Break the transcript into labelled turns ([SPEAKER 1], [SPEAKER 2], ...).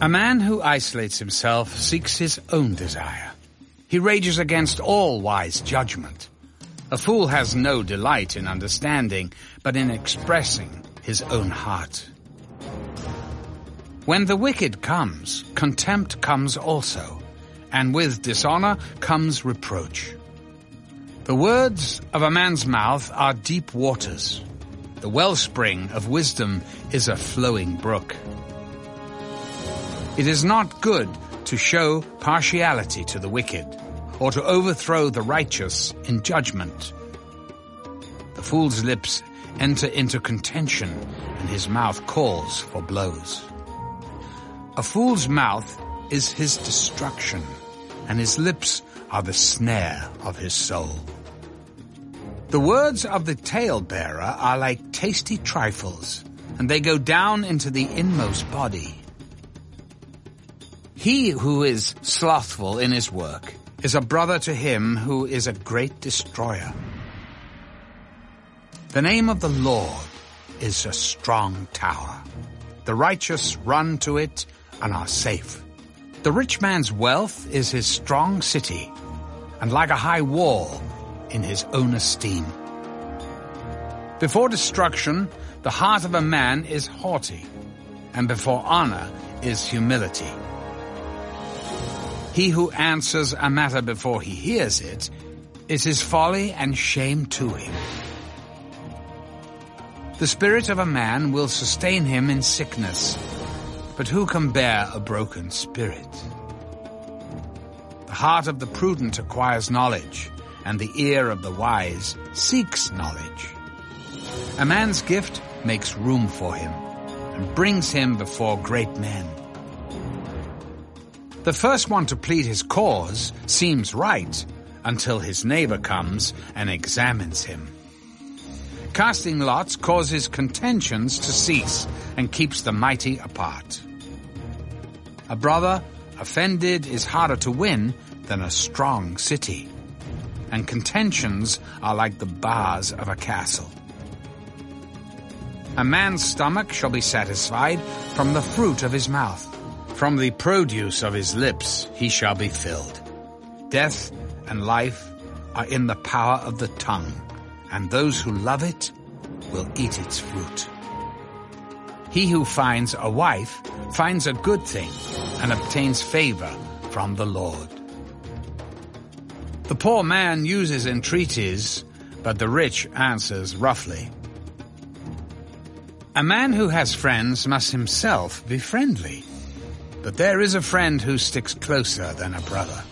[SPEAKER 1] A man who isolates himself seeks his own desire. He rages against all wise judgment. A fool has no delight in understanding, but in expressing his own heart. When the wicked comes, contempt comes also, and with dishonor comes reproach. The words of a man's mouth are deep waters. The wellspring of wisdom is a flowing brook. It is not good to show partiality to the wicked, or to overthrow the righteous in judgment. The fool's lips enter into contention, and his mouth calls for blows. A fool's mouth is his destruction, and his lips are the snare of his soul. The words of the talebearer are like tasty trifles, and they go down into the inmost body. He who is slothful in his work is a brother to him who is a great destroyer. The name of the Lord is a strong tower. The righteous run to it and are safe. The rich man's wealth is his strong city, and like a high wall in his own esteem. Before destruction, the heart of a man is haughty, and before honor is humility. He who answers a matter before he hears it is his folly and shame to him. The spirit of a man will sustain him in sickness, but who can bear a broken spirit? The heart of the prudent acquires knowledge, and the ear of the wise seeks knowledge. A man's gift makes room for him, and brings him before great men. The first one to plead his cause seems right until his neighbor comes and examines him. Casting lots causes contentions to cease and keeps the mighty apart. A brother offended is harder to win than a strong city, and contentions are like the bars of a castle. A man's stomach shall be satisfied from the fruit of his mouth. From the produce of his lips he shall be filled. Death and life are in the power of the tongue, and those who love it will eat its fruit. He who finds a wife finds a good thing and obtains favor from the Lord. The poor man uses entreaties, but the rich answers roughly. A man who has friends must himself be friendly, but there is a friend who sticks closer than a brother.